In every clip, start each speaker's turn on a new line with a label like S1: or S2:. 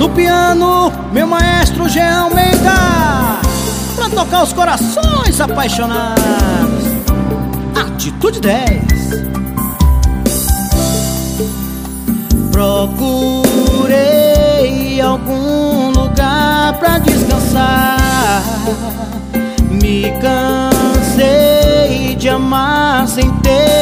S1: No piano, meu maestro Jean Almeida Pra tocar os corações apaixonados. Atitude 10 Procurei algum lugar pra descansar. Me cansei de amar sem ter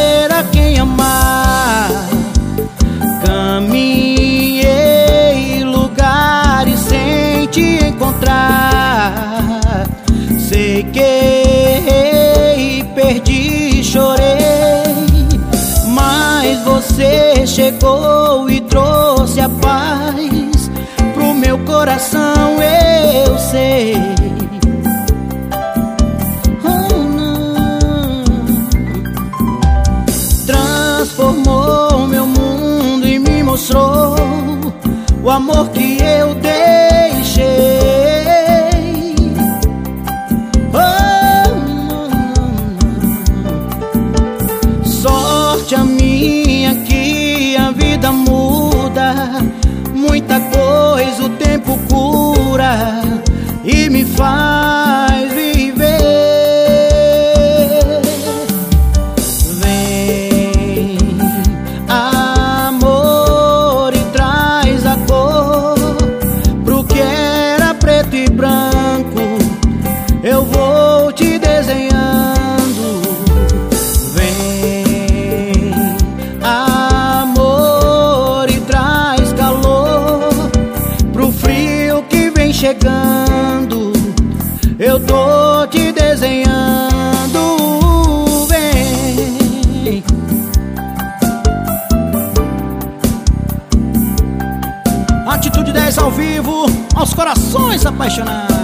S1: você chegou e trouxe a paz Pro meu coração, eu sei mostrou o amor que eu deixei. Chegando, eu tô te desenhando. Vem. Atitude 10 ao vivo, aos corações apaixonados.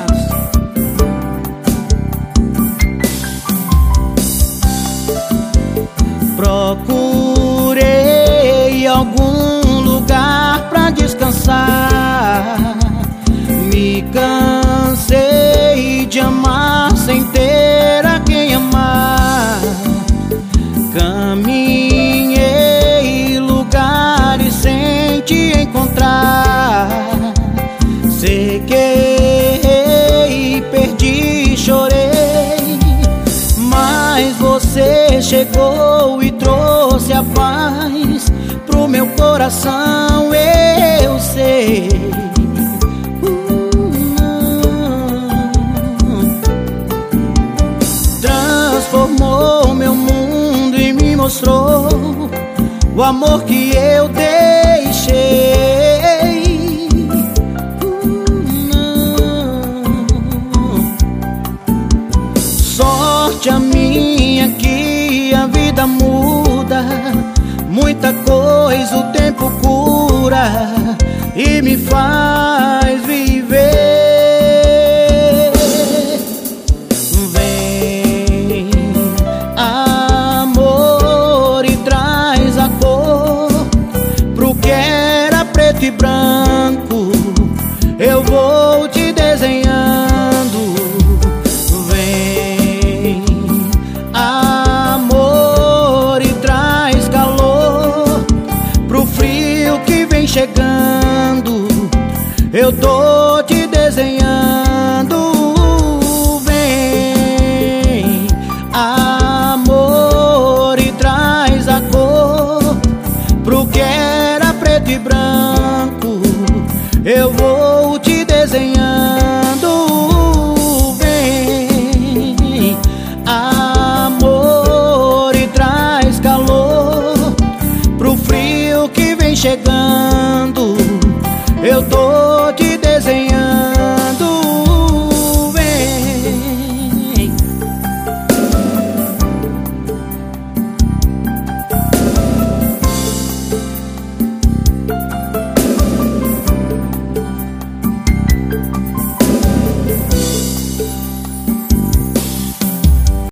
S1: Caminhei lugares sem te encontrar. Sequei, perdi, chorei. Mas você chegou e trouxe a paz pro meu coração. Eu sei. Mostrou o amor que eu deixei. Sorte a minha que a vida muda, muita coisa o tempo cura e me faz viver. E branco eu vou te desenhando. Vem, amor, e traz calor pro frio que vem chegando. Eu tô Eu vou te desenhando Vem, amor E traz calor Pro frio que vem chegando. Eu tô te desenhando Vem.